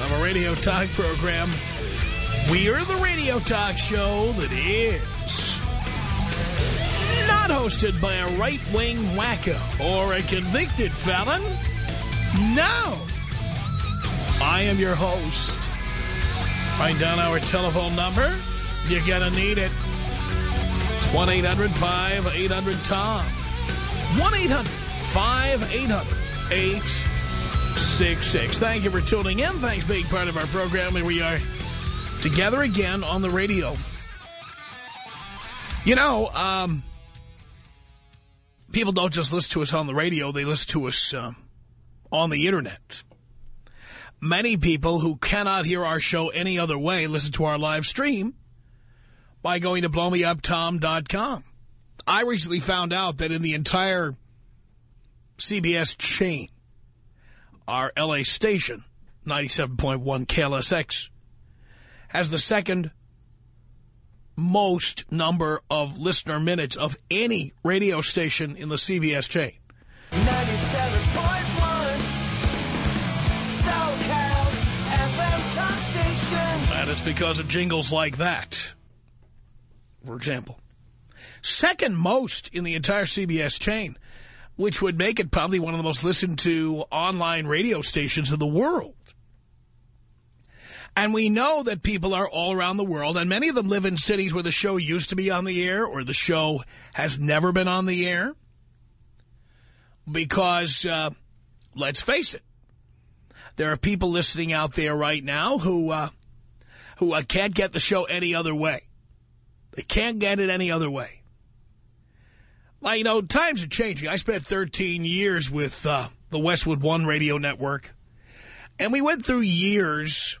of a radio talk program. We're the radio talk show that is not hosted by a right-wing wacko or a convicted felon. No. I am your host. Write down our telephone number. You're to need it. 1-800-5800-TOM. 1-800-5800-866. Thank you for tuning in. Thanks for being part of our program. Here we are together again on the radio. You know, um, people don't just listen to us on the radio. They listen to us um, on the Internet. Many people who cannot hear our show any other way listen to our live stream by going to blowmeuptom.com. I recently found out that in the entire CBS chain, our L.A. station, 97.1 KLSX, has the second most number of listener minutes of any radio station in the CBS chain. 97.1 SoCal FM talk station. And it's because of jingles like that, for example. Second most in the entire CBS chain, which would make it probably one of the most listened to online radio stations in the world. And we know that people are all around the world, and many of them live in cities where the show used to be on the air or the show has never been on the air. Because, uh, let's face it, there are people listening out there right now who uh, who uh, can't get the show any other way. They can't get it any other way. Well, you know, times are changing. I spent 13 years with uh, the Westwood One radio network, and we went through years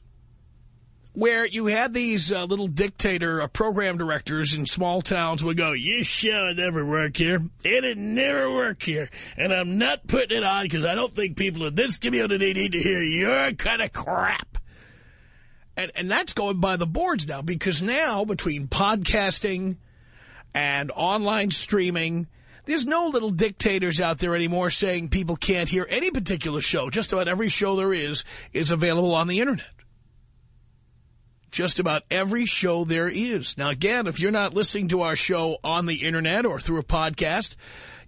where you had these uh, little dictator uh, program directors in small towns would go, your show never work here. It'd never work here. And I'm not putting it on because I don't think people in this community need to hear your kind of crap. And, and that's going by the boards now because now between podcasting and online streaming, there's no little dictators out there anymore saying people can't hear any particular show. Just about every show there is is available on the Internet just about every show there is. Now, again, if you're not listening to our show on the Internet or through a podcast,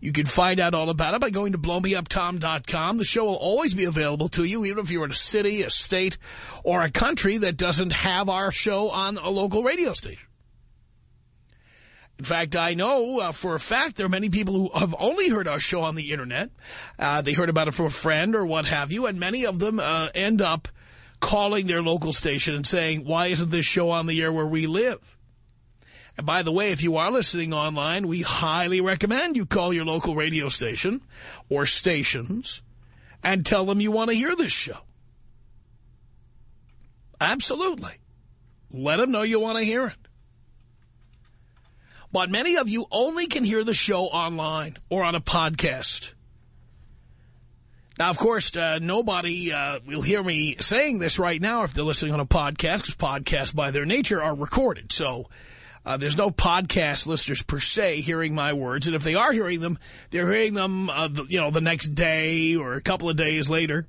you can find out all about it by going to blowmeuptom.com. The show will always be available to you, even if you're in a city, a state, or a country that doesn't have our show on a local radio station. In fact, I know uh, for a fact there are many people who have only heard our show on the Internet. Uh, they heard about it from a friend or what have you, and many of them uh, end up calling their local station and saying, why isn't this show on the air where we live? And by the way, if you are listening online, we highly recommend you call your local radio station or stations and tell them you want to hear this show. Absolutely. Let them know you want to hear it. But many of you only can hear the show online or on a podcast. Now, of course, uh, nobody uh, will hear me saying this right now if they're listening on a podcast, because podcasts by their nature are recorded. So uh, there's no podcast listeners per se hearing my words. And if they are hearing them, they're hearing them, uh, the, you know, the next day or a couple of days later.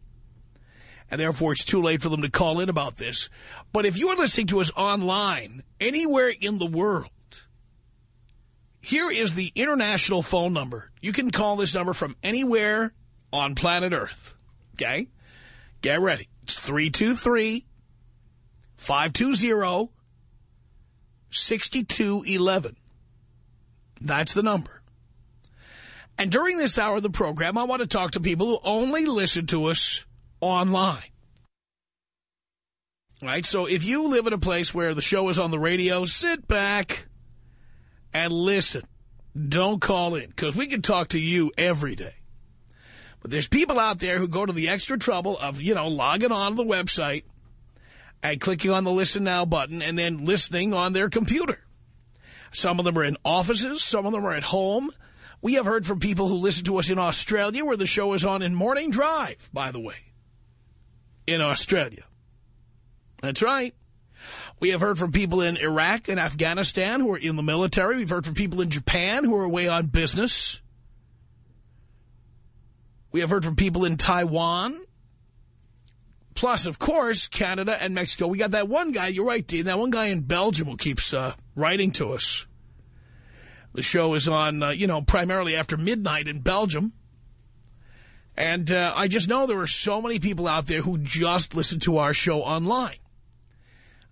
And therefore, it's too late for them to call in about this. But if you are listening to us online, anywhere in the world, here is the international phone number. You can call this number from anywhere on planet Earth. Okay? Get ready. It's 323-520-6211. That's the number. And during this hour of the program, I want to talk to people who only listen to us online. Right? So if you live in a place where the show is on the radio, sit back and listen. Don't call in, because we can talk to you every day. But there's people out there who go to the extra trouble of, you know, logging on to the website and clicking on the Listen Now button and then listening on their computer. Some of them are in offices. Some of them are at home. We have heard from people who listen to us in Australia where the show is on in Morning Drive, by the way, in Australia. That's right. We have heard from people in Iraq and Afghanistan who are in the military. We've heard from people in Japan who are away on business. We have heard from people in Taiwan. Plus, of course, Canada and Mexico. We got that one guy, you're right, Dean, that one guy in Belgium who keeps uh, writing to us. The show is on, uh, you know, primarily after midnight in Belgium. And uh, I just know there are so many people out there who just listen to our show online.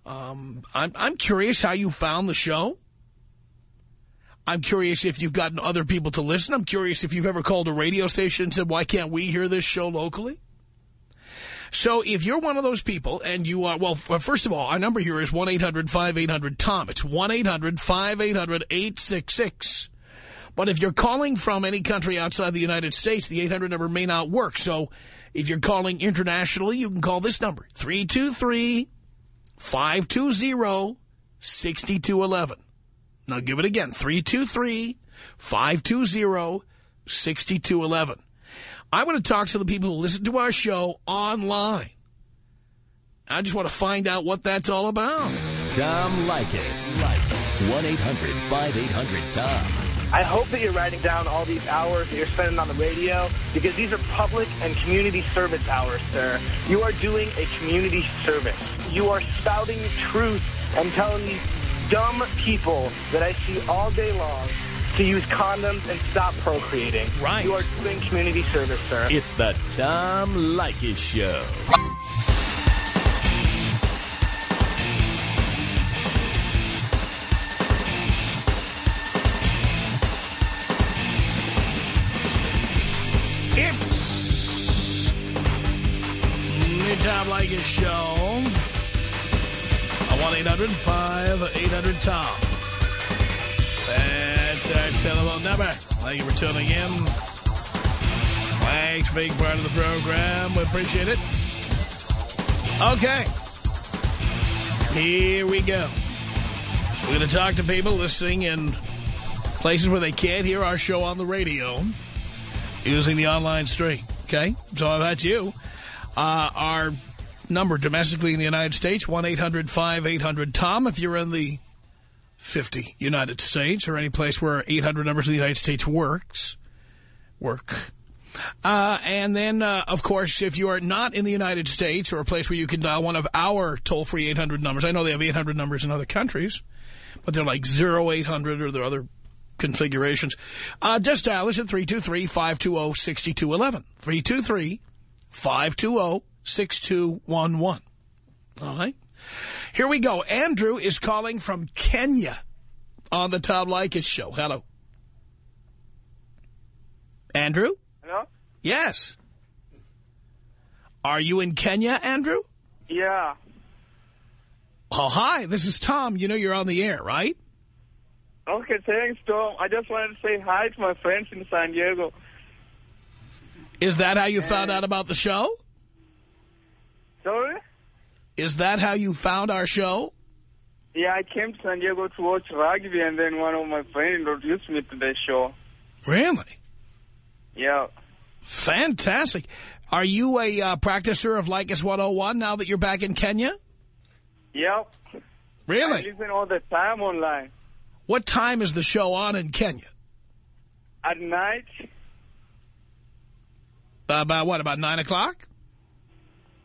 Um, I'm, I'm curious how you found the show. I'm curious if you've gotten other people to listen. I'm curious if you've ever called a radio station and said, why can't we hear this show locally? So if you're one of those people and you are, well, first of all, our number here is 1-800-5800-TOM. It's 1-800-5800-866. But if you're calling from any country outside the United States, the 800 number may not work. So if you're calling internationally, you can call this number, 323-520-6211. Now give it again, 323-520-6211. I want to talk to the people who listen to our show online. I just want to find out what that's all about. Tom Leykis. 1-800-5800-TOM. I hope that you're writing down all these hours that you're spending on the radio because these are public and community service hours, sir. You are doing a community service. You are spouting truth and telling these dumb people that I see all day long to use condoms and stop procreating. Right. You are doing community service, sir. It's the Tom Leykis Show. It's the Tom Leykis Show. 1-800-5800-TOM. That's our telephone number. Thank you for tuning in. Thanks for being part of the program. We appreciate it. Okay. Here we go. We're going to talk to people listening in places where they can't hear our show on the radio using the online stream. Okay? So that's you, uh, our number domestically in the United States, 1-800-5800-TOM. If you're in the 50 United States or any place where 800 numbers in the United States works, work. Uh, and then, uh, of course, if you are not in the United States or a place where you can dial one of our toll-free 800 numbers, I know they have 800 numbers in other countries, but they're like 0800 or there are other configurations. Uh, just dial us at 323-520-6211. 323-520-6211. All right? Here we go. Andrew is calling from Kenya on the Tom Leykis show. Hello. Andrew? Hello? Yes. Are you in Kenya, Andrew? Yeah. Oh, hi. This is Tom. You know you're on the air, right? Okay, thanks, Tom. I just wanted to say hi to my friends in San Diego. Is that how you found out about the show? Sorry? Is that how you found our show? Yeah, I came to San Diego to watch rugby, and then one of my friends introduced me to the show. Really? Yeah. Fantastic. Are you a uh, practicer of Leykis 101 now that you're back in Kenya? Yep. I Really? listen all the time online. What time is the show on in Kenya? At night, About what, about 9 o'clock?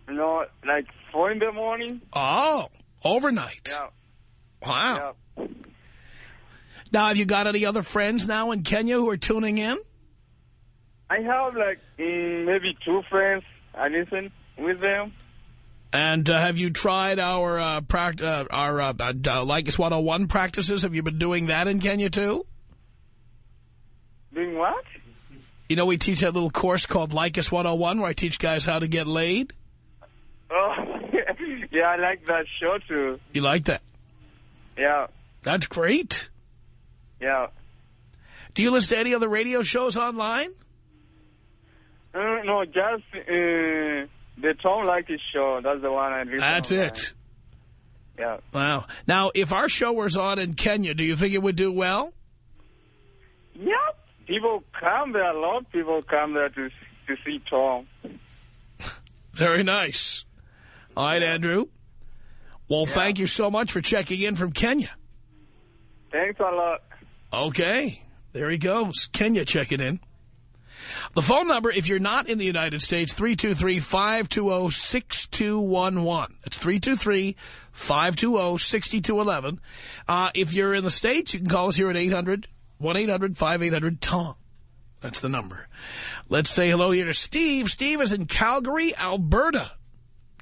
know, like 4 in the morning. Oh, overnight. Yeah. Wow. Yeah. Now, have you got any other friends now in Kenya who are tuning in? I have like mm, maybe two friends. I listen with them. And uh, have you tried our uh, pract uh, our uh, uh, Leykis 101 practices? Have you been doing that in Kenya, too? Doing what? You know, we teach that little course called Leykis 101 where I teach guys how to get laid. Oh, yeah, I like that show too. You like that? Yeah, That's great. yeah. Do you listen to any other radio shows online? Uh, no, just uh, the Tom Leykis show. That's the one I listen That's online. it. Yeah. Wow. Now, if our show was on in Kenya, do you think it would do well? Yeah, people come there. A lot of people come there to to see Tom. Very nice. All right, Andrew. Well, thank you so much for checking in from Kenya. Thanks a lot. Okay. There he goes. Kenya checking in. The phone number, if you're not in the United States, 323-520-6211. It's 323-520-6211. Uh, if you're in the States, you can call us here at 800-1-800-5800-TOM. That's the number. Let's say hello here to Steve. Steve is in Calgary, Alberta,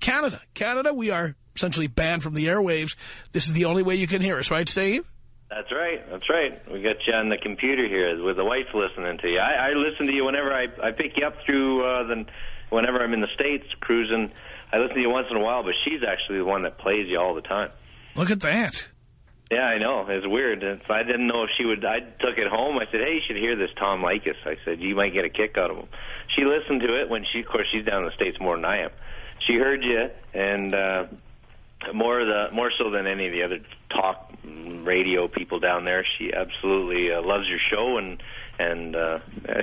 Canada. Canada, we are essentially banned from the airwaves. This is the only way you can hear us, right, Steve? That's right. That's right. We got you on the computer here with the wife listening to you. I, I listen to you whenever I, I pick you up through uh, the whenever I'm in the states cruising. I listen to you once in a while, but she's actually the one that plays you all the time. Look at that. Yeah, I know. It's weird. It's, I didn't know if she would. I took it home. I said, "Hey, you should hear this Tom Leykis." I said, "You might get a kick out of him." She listened to it when she, of course, she's down in the states more than I am. She heard you, and uh, more the more so than any of the other talk radio people down there. She absolutely uh, loves your show, and and uh,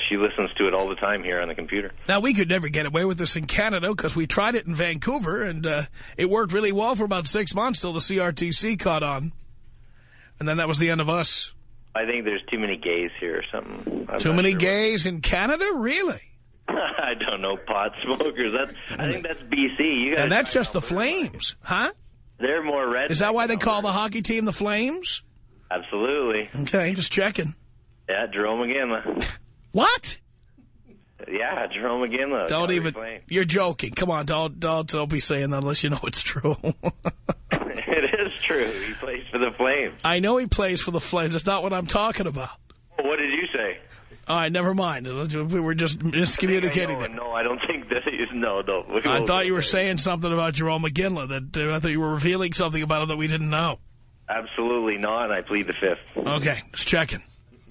she listens to it all the time here on the computer. Now, we could never get away with this in Canada because we tried it in Vancouver, and uh, it worked really well for about six months till the CRTC caught on. And then that was the end of us. I think there's too many gays here or something. I'm Too many sure what- gays in Canada? Really? I don't know, pot smokers. That I think that's BC. You guys And that's just the Flames, huh? They're more red. Is that why they call the hockey team the Flames? Absolutely. Okay, just checking. Yeah, Jarome Iginla. What? Yeah, Jarome Iginla. Don't even. You're joking. Come on, don't don't don't be saying that unless you know it's true. it is true. He plays for the Flames. I know he plays for the Flames. That's not what I'm talking about. What did you say? All right, never mind. We were just miscommunicating. I know. No, I don't think that is. No, no. I thought you were saying something about Jarome Iginla. That uh, I thought you were revealing something about him that we didn't know. Absolutely not, I plead the fifth. Okay, just checking.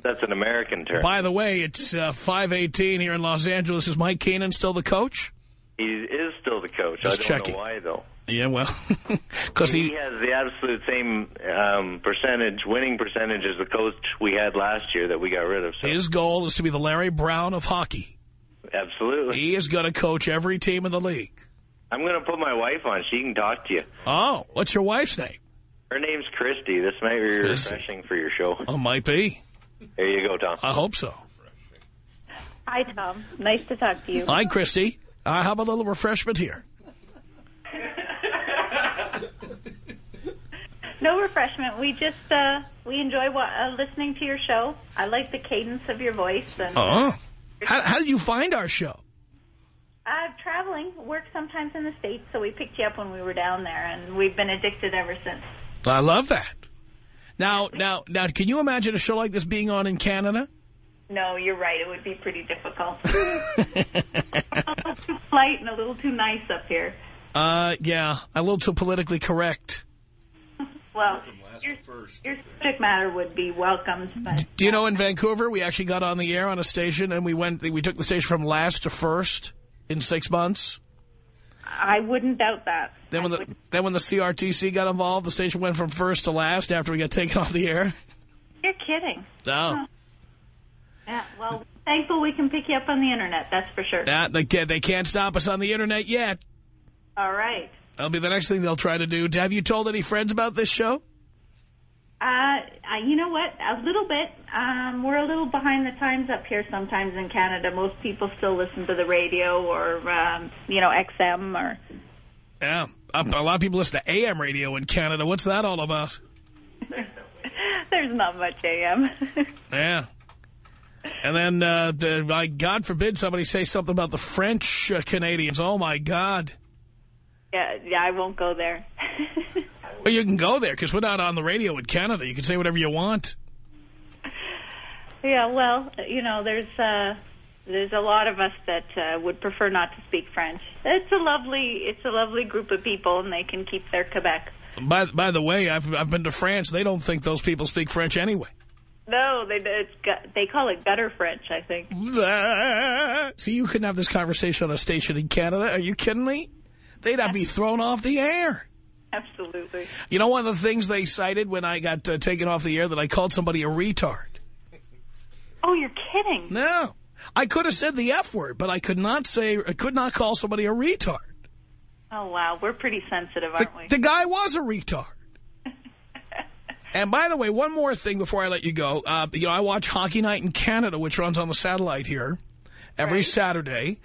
That's an American term. By the way, it's uh, 518 here in Los Angeles. Is Mike Keenan still the coach? He is still the coach. Just I don't checking. know why, though. Yeah, well, because He he... has the absolute same um, percentage, winning percentage as the coach we had last year that we got rid of. So His goal is to be the Larry Brown of hockey. absolutely. He is going to coach every team in the league. I'm going to put my wife on. She can talk to you. Oh, what's your wife's name? Her name's Christy. This might be Christy. refreshing for your show. Oh, might be. There you go, Tom. I hope so. Hi, Tom. Nice to talk to you. Hi, Christy. Uh, how about a little refreshment here? No refreshment. We just uh, we enjoy wa- uh, listening to your show. I like the cadence of your voice. And Oh. How, how did you find our show? uh, traveling, work sometimes in the states, so we picked you up when we were down there, and we've been addicted ever since. I love that. Now, now, now, can you imagine a show like this being on in Canada? No, you're right. It would be pretty difficult. a little too polite and a little too nice up here. Uh, yeah, a little too politically correct. Well, your, your subject matter would be welcomed, but Do you know in Vancouver we actually got on the air on a station and we went we took the station from last to first in six months. I wouldn't doubt that. Then when the then when the CRTC got involved, the station went from first to last after we got taken off the air. You're kidding. No, Yeah, well, thankful we can pick you up on the internet, that's for sure. that they can't they can't stop us on the internet yet. All right. That'll be the next thing they'll try to do. Have you told any friends about this show? Uh, you know what? A little bit. Um, we're a little behind the times up here sometimes in Canada. Most people still listen to the radio or, um, you know, XM or... Yeah, a, a lot of people listen to AM radio in Canada. What's that all about? There's not much AM. Yeah. And then, uh, God forbid somebody say something about the French uh, Canadians. Oh, my God. yeah, yeah, I won't go there. Well, you can go there because we're not on the radio in Canada. You can say whatever you want. yeah, well, you know, there's uh, there's a lot of us that uh, would prefer not to speak French. It's a lovely it's a lovely group of people, and they can keep their Quebec. By, by the way, I've, I've been to France. They don't think those people speak French anyway. No, they it's, they call it gutter French, I think. See, you couldn't have this conversation on a station in Canada. Are you kidding me? They'd have be thrown off the air. Absolutely. You know one of the things they cited when I got uh, taken off the air that I called somebody a retard? Oh, you're kidding. No. I could have said the F word, but I could not say, I could not call somebody a retard. Oh, wow. We're pretty sensitive, aren't we? the guy was a retard. And by the way, one more thing before I let you go. Uh, you know, I watch Hockey Night in Canada, which runs on the satellite here every Right. Saturday.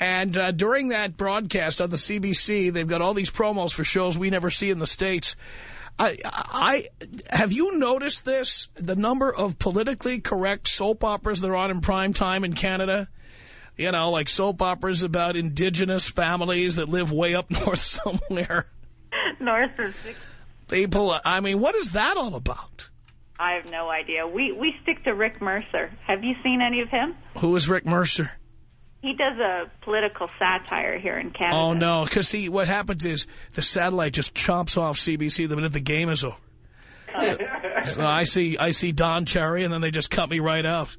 And uh, during that broadcast on the CBC, they've got all these promos for shows we never see in the States. I, I Have you noticed this? The number of politically correct soap operas that are on in prime time in Canada? You know, like soap operas about indigenous families that live way up north somewhere. North of six. People, I mean, what is that all about? I have no idea. We we stick to Rick Mercer. Have you seen any of him? Who is Rick Mercer? He does a political satire here in Canada. Oh, no, because, see, what happens is the satellite just chomps off CBC the minute the game is over. So, so I see I see Don Cherry, and then they just cut me right out.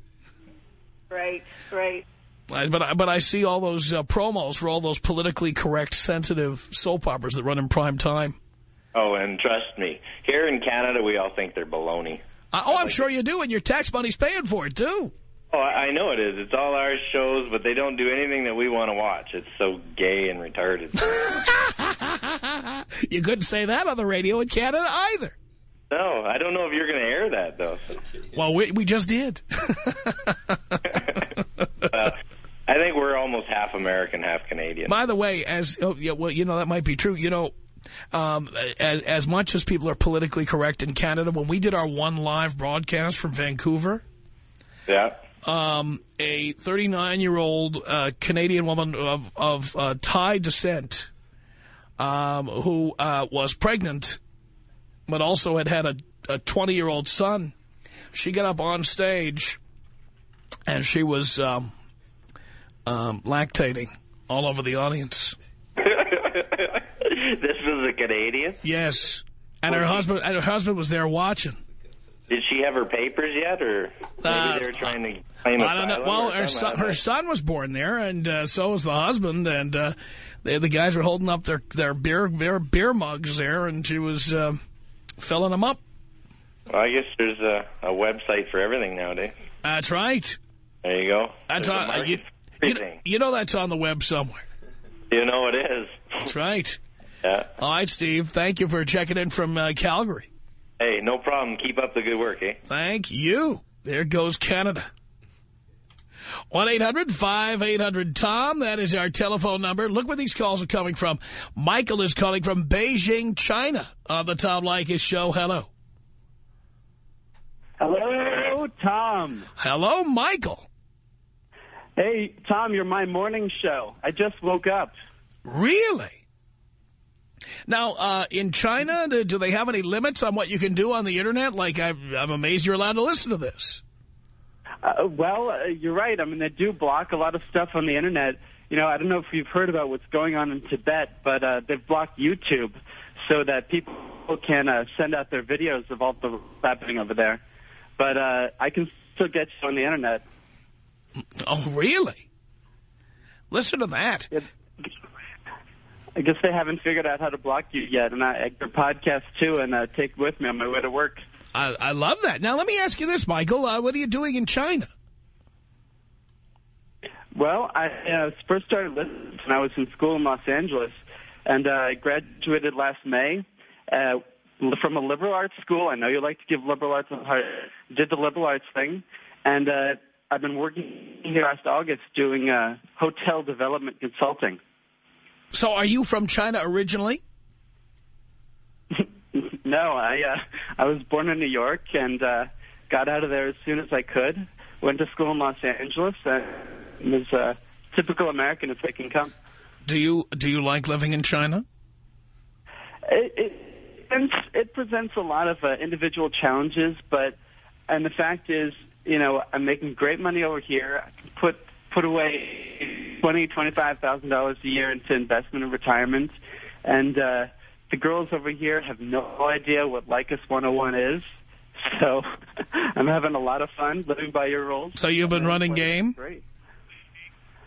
Right, right. I- But I, but I see all those uh, promos for all those politically correct, sensitive soap operas that run in prime time. Oh, and trust me, here in Canada, we all think they're baloney. Uh, oh, I'm sure you do, and your tax money's paying for it, too. Oh, I I know it is. It's all our shows, but they don't do anything that we want to watch. It's so gay and retarded. you couldn't say that on the radio in Canada either. no, I don't know if you're going to air that, though. Well, we, we just did. Uh, I think we're almost half American, half Canadian. By the way, as oh, yeah, well, you know, that might be true. You know, um, as, as much as people are politically correct in Canada, when we did our one live broadcast from Vancouver, yeah. um, a 39-year-old uh, Canadian woman of, of uh, Thai descent um, who uh, was pregnant but also had had a 20-year-old son, she got up on stage and she was um, um, lactating all over the audience. this was a Canadian. Yes. And her husband and her husband was there watching. Did she have her papers yet, or maybe Uh, they were trying to claim I don't know. Well, her son, her son was born there, and uh, so was the husband. And uh, they, the guys were holding up their their beer beer beer mugs there, and she was uh, filling them up. Well, I guess there's a, a website for everything nowadays. That's right. There you go. That's There's on. You, you, everything. you know that's on the web somewhere. You know it is. That's right. Yeah. All right, Steve. Thank you for checking in from uh, Calgary. Hey, no problem. Keep up the good work, eh? Thank you. There goes Canada. 1-800-5800-TOM. That is our telephone number. Look where these calls are coming from. Michael is calling from Beijing, China on the Tom Leykis show. Hello. Hello, Tom. Hello, Michael. Hey, Tom, you're my morning show. I just woke up. Really? Now, uh, in China, do, do they have any limits on what you can do on the Internet? Like, I'm, I'm amazed you're allowed to listen to this. Uh, well, uh, you're right. I mean, they do block a lot of stuff on the internet. You know, I don't know if you've heard about what's going on in Tibet, but uh, they've blocked YouTube so that people can uh, send out their videos of all the happening over there. But uh, I can still get you on the internet. Oh, really? Listen to that. It, I guess they haven't figured out how to block you yet, and I, I podcast too, and uh, take it with me on my way to work. I, I love that. Now, let me ask you this, Michael. Uh, what are you doing in China? Well, I uh, first started listening when I was in school in Los Angeles, and uh, I graduated last May uh, from a liberal arts school. I know you like to give liberal arts a heart. Did the liberal arts thing, and uh, I've been working here last August doing uh, hotel development consulting. So are you from China originally? no, I uh, I was born in New York and uh, got out of there as soon as I could. Went to school in Los Angeles and was uh, typical American as they can come. Do you do you like living in China? It, it, presents- it presents a lot of uh, individual challenges, but and the fact is, you know, I'm making great money over here. I can put put away twenty twenty five thousand dollars a year into investment and retirement, and uh, the girls over here have no idea what Leykis 101 is. So I'm having a lot of fun living by your rules. So you've been running game? Great.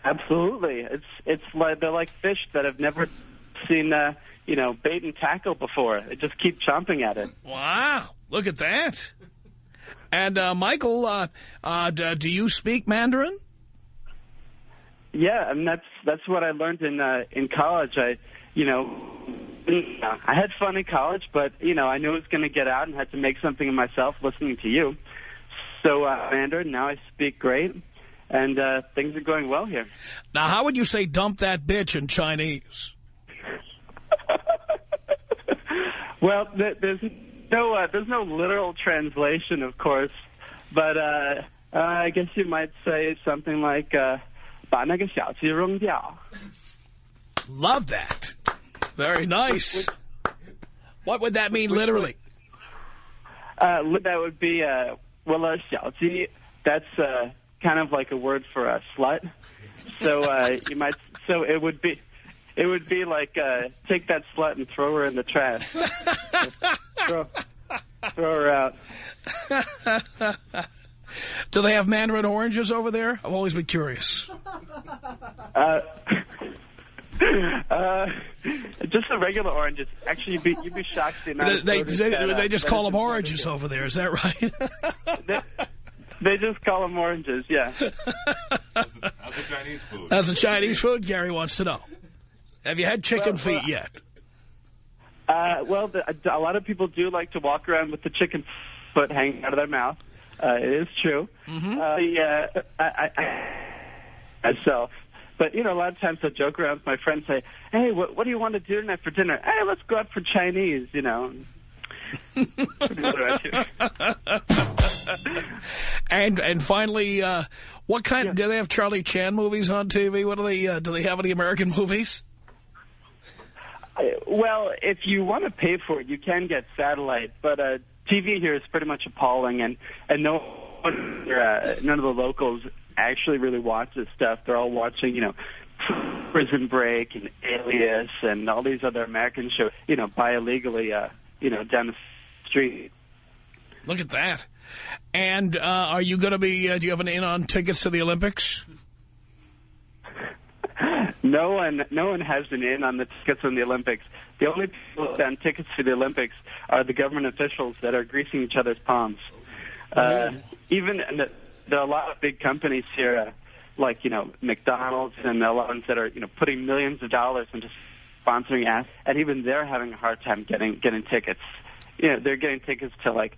Absolutely. It's it's like they're like fish that have never seen uh, you know, bait and tackle before. They just keep chomping at it. Wow. Look at that. And, uh, Michael, uh, uh, do you speak Mandarin? Yeah, and that's that's what I learned in uh, in college. I, you know, I had fun in college, but you know, I knew I was going to get out and had to make something of myself listening to you. So uh, Mandarin, now I speak great, and uh, things are going well here. Now, how would you say dump that bitch in Chinese? Well, th- there's no uh, there's no literal translation, of course, but uh, uh, I guess you might say something like uh, 把那个小鸡扔掉. Love that. Very nice. What would that mean literally? Uh, li- that would be uh, well, uh, 小鸡. That's uh, kind of like a word for a slut. So uh, you might so it would be it would be like uh, take that slut and throw her in the trash. throw, throw her out. Do they have mandarin oranges over there? I've always been curious. Uh, uh, just the regular oranges. Actually, you'd be, you'd be shocked the amount They, they, they, that, uh, they just that call them oranges here. over there. Is that right? They, they just call them oranges, yeah. That's the Chinese food? That's the Chinese food Gary wants to know. Have you had chicken Well, feet well, yet? Uh, well, the, a lot of people do like to walk around with the chicken foot hanging out of their mouth. Uh, it is true. Mm-hmm. Uh, yeah, I, I, I, myself. But, you know, a lot of times I joke around with my friends, say, hey, what, what do you want to do tonight for dinner? Hey, let's go out for Chinese, you know. and and finally, uh, what kind? Do they have Charlie Chan movies on TV? What do they? Uh, do they have any American movies? I- Well, if you want to pay for it, you can get satellite, but uh, TV here is pretty much appalling, and and no one, uh, none of the locals actually really watch this stuff. They're all watching, you know, Prison Break and Alias and all these other American shows, you know, buy illegally, uh, you know, down the street. Look at that. And uh, are you going to be? Uh, do you have an in on tickets to the Olympics? No one, no one has been in on the tickets in the Olympics. The only people on tickets for the Olympics are the government officials that are greasing each other's palms. Uh, even the, there are a lot of big companies here, uh, like you know McDonald's and lot ones that are you know putting millions of dollars into sponsoring ads, and even they're having a hard time getting getting tickets. You know, they're getting tickets to like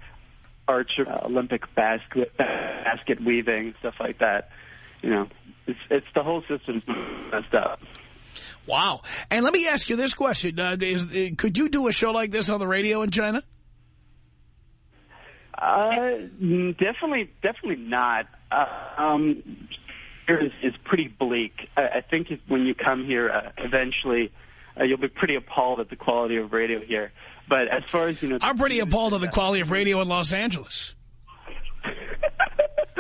archer, uh, Olympic basket basket weaving, stuff like that. You know, it's it's the whole system's messed up. Wow. And let me ask you this question: uh, is, uh, Could you do a show like this on the radio in China? Uh, definitely, definitely not. Uh, um, here is, is pretty bleak. I, I think if, when you come here, uh, eventually, uh, you'll be pretty appalled at the quality of radio here. But as far as you know, I'm pretty appalled at the quality of radio in Los Angeles.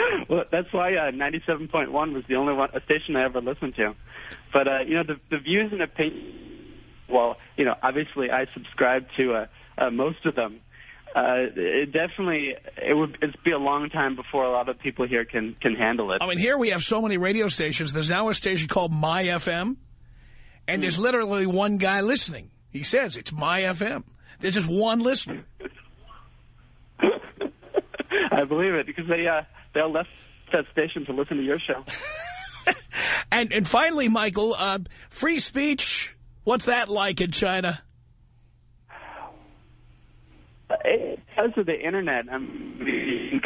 well, that's why uh, 97.1 was the only one a station I ever listened to. But uh, you know, the, the views and opinions. Well, you know, obviously I subscribe to uh, uh, most of them. Uh, it definitely, it would it'd be a long time before a lot of people here can can handle it. I mean, here we have so many radio stations. There's now a station called My FM, and there's literally one guy listening. He says it's My FM. There's just one listener. I believe it because they uh, they all left that station to listen to your show. And and finally, Michael, uh, free speech. What's that like in China? It- Because of the internet, I'm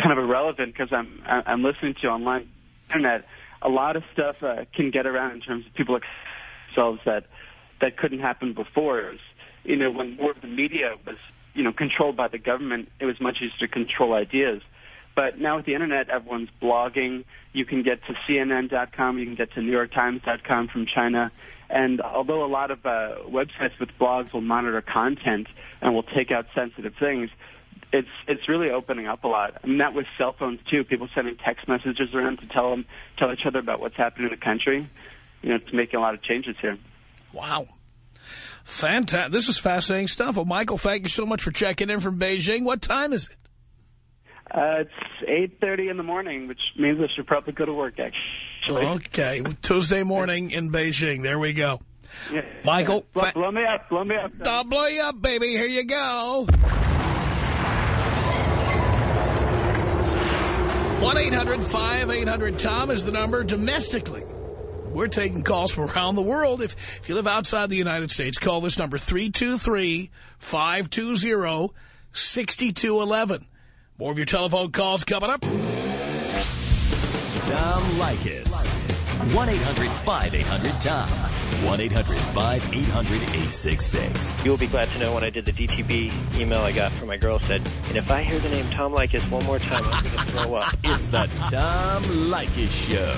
kind of irrelevant because I'm I'm listening to online internet. A lot of stuff uh, can get around in terms of people like themselves that that couldn't happen before. Was, you know, when more of the media was you know controlled by the government, it was much easier to control ideas. But now with the internet, everyone's blogging. You can get to CNN.com. You can get to NewYorkTimes.com from China. And although a lot of uh, websites with blogs will monitor content and will take out sensitive things, it's it's really opening up a lot. I mean, that with cell phones too. People sending text messages around to tell them tell each other about what's happening in the country. You know, it's making a lot of changes here. Wow. Fantastic. This is fascinating stuff. Well, Michael, thank you so much for checking in from Beijing. What time is it? Uh, it's eight thirty in the morning, which means I should probably go to work. Actually, Okay. Tuesday morning in Beijing. There we go. Michael, Blow, blow me up, blow me up. I'll blow you up, baby. Here you go. 1-800-5800-TOM is the number domestically. We're taking calls from around the world. If, if you live outside the United States, call this number 323-520-6211. More of your telephone calls coming up. Tom Leykis. 1-800-5800-TOM. 1-800-5800-866. You'll be glad to know when I did the DTB email I got from my girl said, and if I hear the name Tom Leykis one more time, I'm going to throw up. It's the Tom Leykis Show.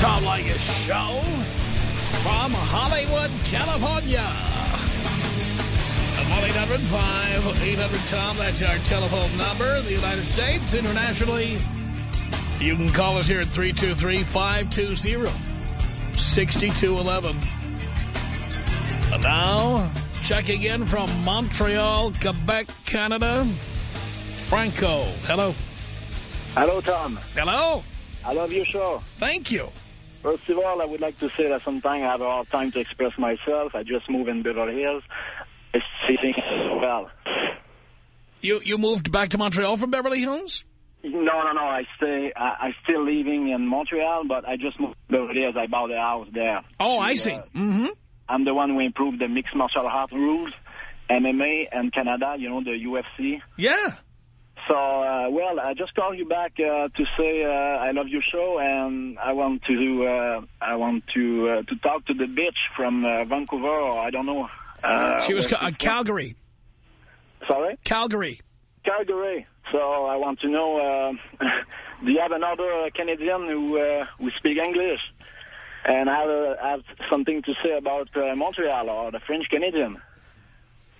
Tom Leykis Show from Hollywood, California. At 1-800-5800-TOM, that's our telephone number in the United States. Internationally, you can call us here at 323-520-6211. And now, checking in from Montreal, Quebec, Canada, Franco. Hello. Hello, Tom. Hello. I love your show. Thank you. First of all, I would like to say that sometimes I have a hard time to express myself. I just moved in Beverly Hills. It's sitting well. You you moved back to Montreal from Beverly Hills? No, no, no. I stay. I, I still living in Montreal, but I just moved to Beverly Hills. I bought a house there. Oh, I see. Uh, Mm-hmm. I'm the one who improved the mixed martial arts rules, MMA, and Canada. You know the UFC. Yeah. So, uh, well, I just called you back uh, to say uh, I love your show, and I want to uh, I want to uh, to talk to the bitch from uh, Vancouver, or I don't know. Uh, she was ca- uh, from. Calgary. Sorry, Calgary. Calgary. So I want to know: uh, Do you have another Canadian who uh, who speak English? And I have, uh, have something to say about uh, Montreal or the French Canadian.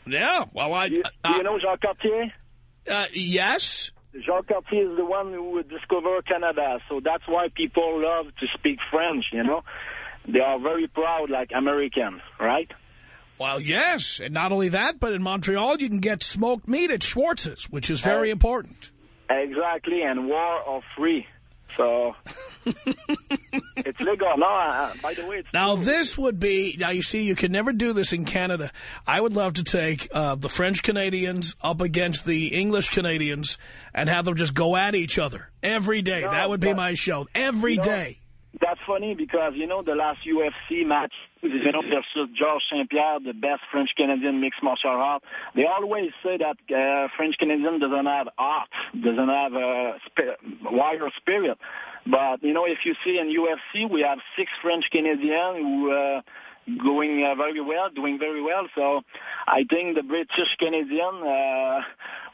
Yeah. Well, I. Do you, do you know Jacques Cartier? Uh, yes. Jacques Cartier is the one who discovered Canada, so that's why people love to speak French, you know? They are very proud, like Americans, right? Well, yes. And not only that, but in Montreal, you can get smoked meat at Schwartz's, which is very Uh, important. Exactly, and war or free. So, it's legal. No, uh, by the way, it's Now, this would be, now you see, you can never do this in Canada. I would love to take uh, the French Canadians up against the English Canadians and have them just go at each other every day. No, that would be my show. Every you know, day. That's funny because, you know, the last UFC match, know, versus Georges St-Pierre, the best French-Canadian mixed martial art, they always say that uh, French-Canadian doesn't have art, doesn't have a sp- warrior spirit. But, you know, if you see in UFC, we have six French-Canadians who uh, going uh, very well, doing very well. So I think the British-Canadian uh,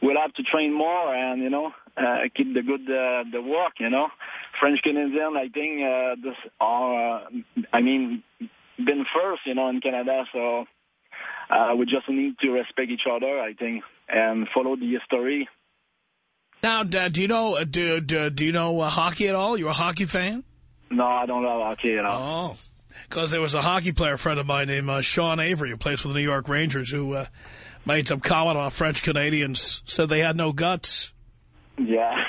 will have to train more and, you know, uh, keep the good uh, the work, you know. French Canadian, I think, uh, this are, uh, I mean, been first, you know, in Canada. So uh, we just need to respect each other, I think, and follow the history. Now, do you know uh, do, do, do you know uh, hockey at all? You're a hockey fan? No, I don't know hockey, at all. Oh, because there was a hockey player friend of mine named uh, Sean Avery who plays for the New York Rangers who uh, made some comment about French Canadians, said they had no guts. Yeah.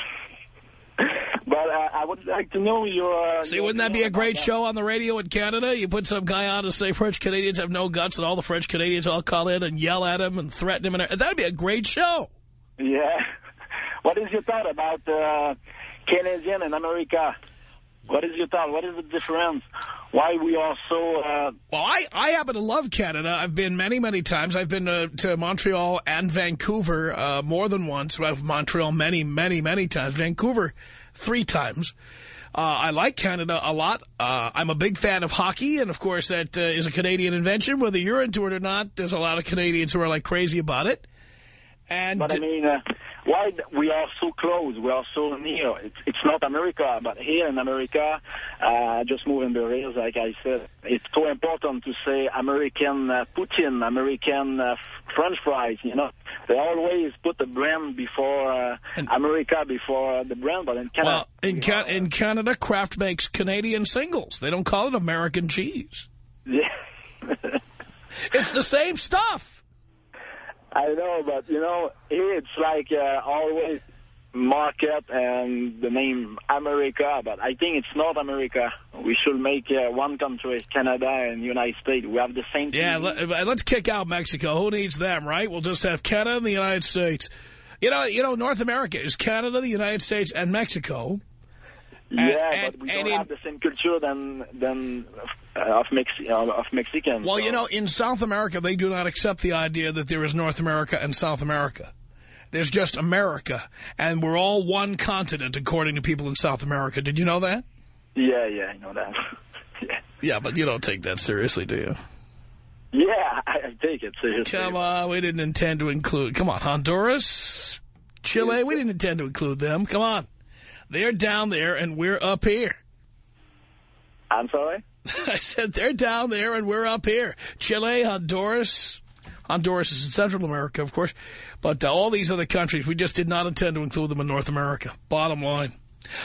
but uh, I would like to know your... Uh, See, your wouldn't that be a great show on the radio in Canada? You put some guy on to say French Canadians have no guts and all the French Canadians all call in and yell at him and threaten him. And that'd be a great show. Yeah. What is your thought about uh, Canadian and America? What is your thought? What is the difference? Why we are so... Uh, Well, I, I happen to love Canada. I've been many, many times. I've been uh, to Montreal and Vancouver uh, more than once. I've Montreal many, many, many times. Vancouver three times. Uh, I like Canada a lot. Uh, I'm a big fan of hockey, and of course that uh, is a Canadian invention. Whether you're into it or not, there's a lot of Canadians who are like crazy about it. And But I mean, uh, why we are so close? We are so near. It's, it's not America, but here in America, uh, just moving the rails, like I said, it's so important to say American uh, poutine, American uh, French fries. You know, they always put the brand before uh, America before the brand, but in Canada, well, in, Ca in Canada, Kraft makes Canadian singles. They don't call it American cheese. yeah. It's the same stuff. I know, but you know, here it's like uh, always market and the name America, but I think it's not America. We should make uh, one country, Canada and United States. We have the same. Yeah, let, us kick out Mexico. Who needs them, right? We'll just have Canada and the United States. You know, you know, North America is Canada, the United States, and Mexico. Yeah, and, but we and don't in, have the same culture than than uh, of Mex uh, of Mexicans. Well, so. you know, in South America, they do not accept the idea that there is North America and South America. There's just America, and we're all one continent, according to people in South America. Did you know that? Yeah, yeah, I know that. yeah. Yeah, but you don't take that seriously, do you? Yeah, I, I take it seriously. Come on, we didn't intend to include... Come on, Honduras, Chile, we didn't intend to include them. Come on. They're down there, and we're up here. I'm sorry? I said they're down there, and we're up here. Chile, Honduras... Honduras is in Central America, of course. But uh, all these other countries, we just did not intend to include them in North America. Bottom line.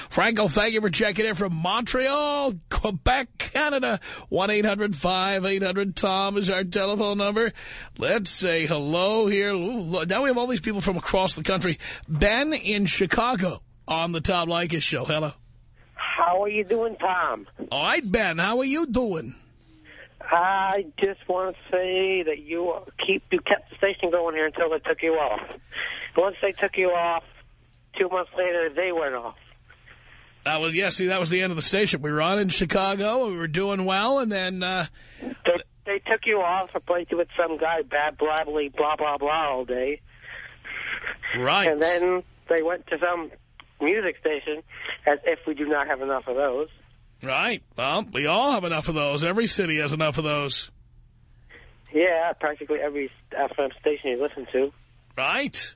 Franco, thank you for checking in from Montreal, Quebec, Canada. 1-800-5800-TOM is our telephone number. Let's say hello here. Now we have all these people from across the country. Ben in Chicago on the Tom Leykis show. Hello. How are you doing, Tom? All right, Ben. How are you doing? I just want to say that you keep you kept the station going here until they took you off. Once they took you off, two months later, they went off. That was, yeah, see, that was the end of the station. We were on in Chicago. We were doing well, and then... Uh, they, they took you off and played you with some guy, bad blabbly, blah, blah, blah, all day. Right. And then they went to some music station, as if we do not have enough of those. Right. Well, we all have enough of those. Every city has enough of those. Yeah, practically every FM station you listen to. Right.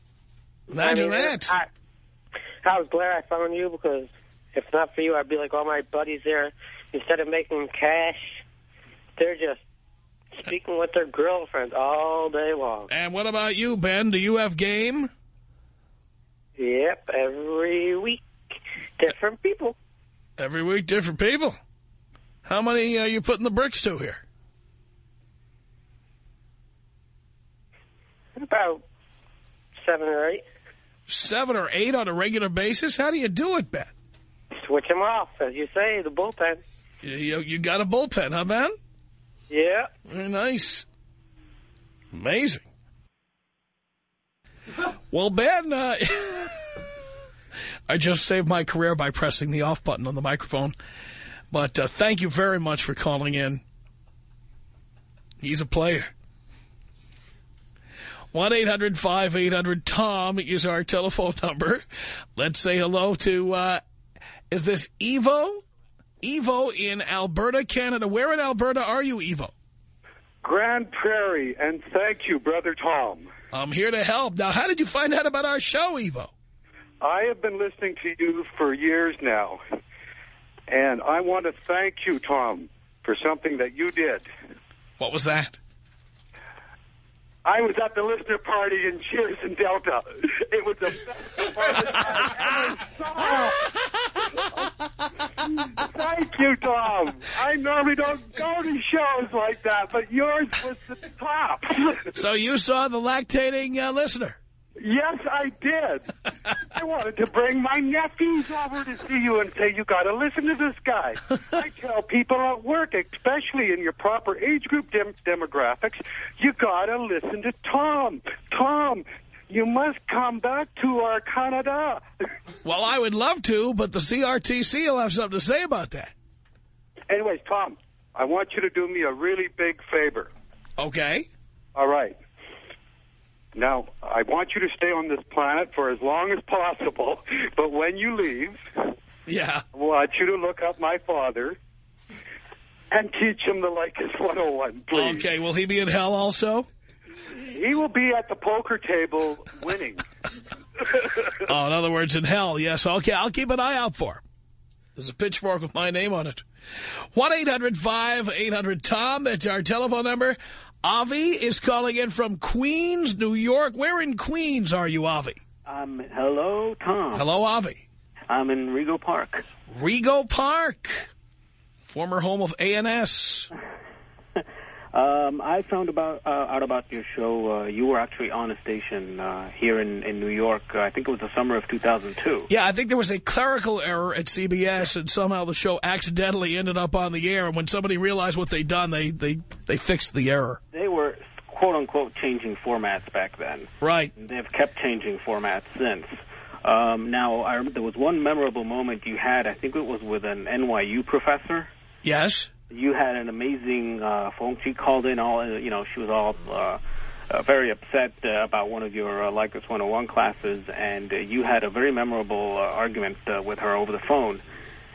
Imagine I mean, that. I, I was glad I found you because if not for you, I'd be like all my buddies there. Instead of making cash, they're just speaking with their girlfriends all day long. And what about you, Ben? Do you have game? Yep, every week, different people. Every week, different people. How many are you putting the bricks to here? About seven or eight. Seven or eight on a regular basis? How do you do it, Ben? Switch them off, as you say, the bullpen. You, you, you got a bullpen, huh, Ben? Yeah. Very nice. Amazing. Well, Ben, uh, I just saved my career by pressing the off button on the microphone. But uh, thank you very much for calling in. He's a player. 1-800-5800-TOM is our telephone number. Let's say hello to, uh, is this Evo? Evo in Alberta, Canada. Where in Alberta are you, Evo? Grande Prairie, and thank you, Brother Tom. I'm here to help. Now, how did you find out about our show, Evo? I have been listening to you for years now, and I want to thank you, Tom, for something that you did. What was that? I was at the listener party in Cheers in Delta. It was the best performance I ever saw. Thank you, Tom. I normally don't go to shows like that, but yours was the top. so you saw the lactating uh, listener? Yes, I did. I wanted to bring my nephews over to see you and say, you got to listen to this guy. I tell people at work, especially in your proper age group dem demographics, you got to listen to Tom. Tom, you must come back to our Canada. well, I would love to, but the CRTC will have something to say about that. Anyways, Tom, I want you to do me a really big favor. Okay. All right. Now, I want you to stay on this planet for as long as possible, but when you leave, yeah, I want you to look up my father and teach him the Leykis 101, please. Okay, will he be in hell also? He will be at the poker table winning. oh, in other words, in hell, yes. Okay, I'll keep an eye out for him. There's a pitchfork with my name on it. 1-800-5800-TOM. That's our telephone number. Avi is calling in from Queens, New York. Where in Queens are you, Avi? Um, hello, Tom. Hello, Avi. I'm in Rego Park. Rego Park. Former home of ANS. Um, I found about uh, out about your show. Uh, you were actually on a station uh, here in, in New York. Uh, I think it was the summer of 2002. Yeah, I think there was a clerical error at CBS, and somehow the show accidentally ended up on the air. And when somebody realized what they'd done, they, they, they fixed the error. They were, quote-unquote, changing formats back then. Right. They've kept changing formats since. Um, now, I remember there was one memorable moment you had. I think it was with an NYU professor. Yes. You had an amazing uh, phone. She called in all, uh, you know, she was all uh, uh, very upset uh, about one of your uh, Leykis 101 classes, and uh, you had a very memorable uh, argument uh, with her over the phone.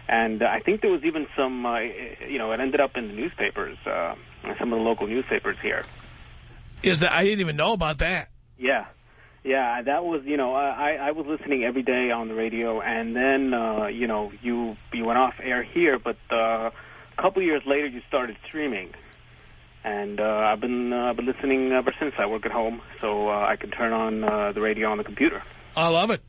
And uh, I think there was even some, uh, you know, it ended up in the newspapers, uh, some of the local newspapers here. Is that I didn't even know about that. Yeah. Yeah, that was, you know, I, I was listening every day on the radio, and then, uh, you know, you you went off air here, but uh, a couple years later you started streaming. And uh, I've been uh, I've been listening ever since. I work at home, so uh, I can turn on uh, the radio on the computer. I love it.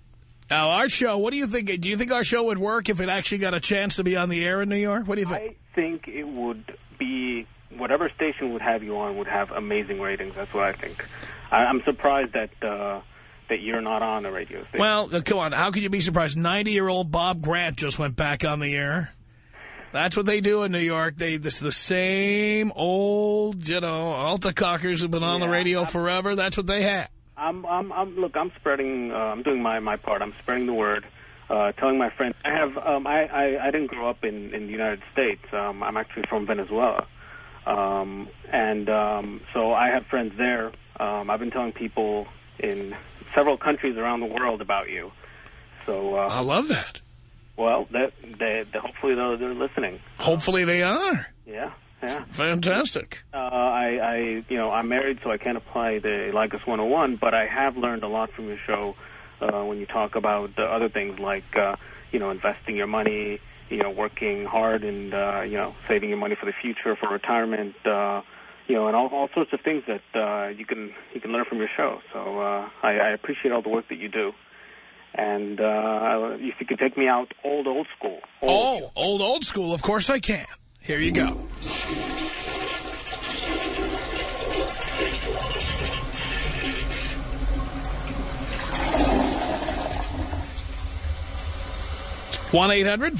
Now, our show, what do you think? Do you think our show would work if it actually got a chance to be on the air in New York? What do you think? I think it would be, whatever station would have you on would have amazing ratings. That's what I think. I, I'm surprised that uh, that you're not on the radio station. Well, uh, come on. How could you be surprised? 90-year-old Bob Grant just went back on the air. That's what they do in New York. They This is the same old, you know, alta cockers who've been on the radio I'm- forever. That's what they have. I'm, I'm, I'm, look, I'm spreading, uh, I'm doing my, my part. I'm spreading the word, uh, telling my friends. I have, um, I, I, I didn't grow up in, in the United States. Um, I'm actually from Venezuela. Um, and, um, so I have friends there. Um, I've been telling people in several countries around the world about you. So, uh, I love that. Well, that, they, they, hopefully they're, they're listening. Hopefully they are. Yeah, yeah. Fantastic. Uh, I, I, you know, I'm married, so I can't apply the Leykis 101, but I have learned a lot from your show uh, when you talk about other things like, uh, you know, investing your money, you know, working hard and, uh, you know, saving your money for the future, for retirement, uh, you know, and all, all sorts of things that uh, you can you can learn from your show. So uh, I, I appreciate all the work that you do. And uh, if you could take me out old, old school. Oh, old, old school. Of course I can. Here you go. One 800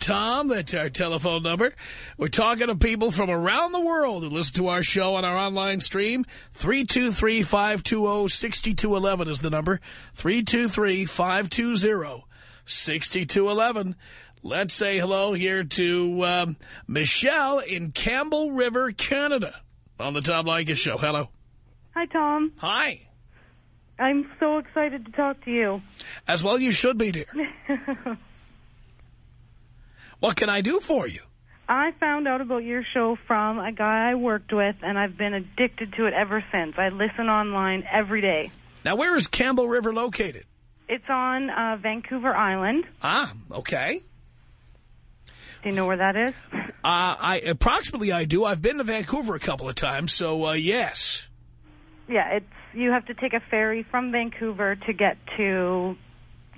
tom That's our telephone number. We're talking to people from around the world who listen to our show on our online stream. 323-520-6211 is the number. 323-520-6211. Let's say hello here to um, Michelle in Campbell River, Canada on the Tom Leykis Show. Hello. Hi, Tom. Hi. I'm so excited to talk to you. As well you should be, dear. What can I do for you? I found out about your show from a guy I worked with, and I've been addicted to it ever since. I listen online every day. Now, where is Campbell River located? It's on uh, Vancouver Island. Ah, okay. Do you know where that is? Uh, I Approximately I do. I've been to Vancouver a couple of times, so uh, yes. Yeah, it's you have to take a ferry from Vancouver to get to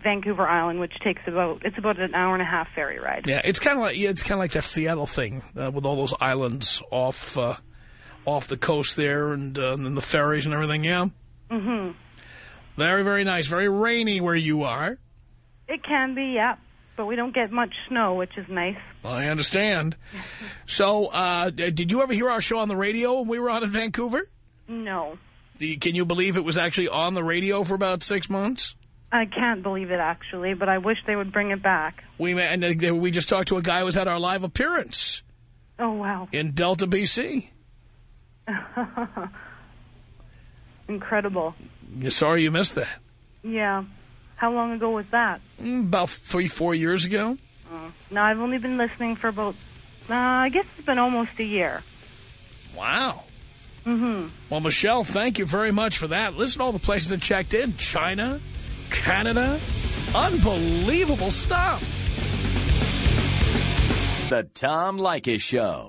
Vancouver Island, which takes about it's about an hour and a half ferry ride. Yeah, it's kind of like yeah, it's kind of like that Seattle thing uh, with all those islands off uh, off the coast there, and, uh, and then the ferries and everything. Yeah, Mhm. very very nice. Very rainy where you are. It can be, yeah, but we don't get much snow, which is nice. I understand. So, uh, did you ever hear our show on the radio when we were out in Vancouver? No, You- Can you believe it was actually on the radio for about six months? I can't believe it actually, but I wish they would bring it back. We and uh, we just talked to a guy who was at our live appearance Oh wow. in Delta, B.C. Incredible. You sorry you missed that. Yeah. How long ago was that? Mm, About three, four years ago. Oh. No, I've only been listening for about, uh, I guess it's been almost a year. Wow. Mm-hmm. Well, Michelle, thank you very much for that. Listen to all the places that checked in. China, Canada. Unbelievable stuff. The Tom Leykis Show.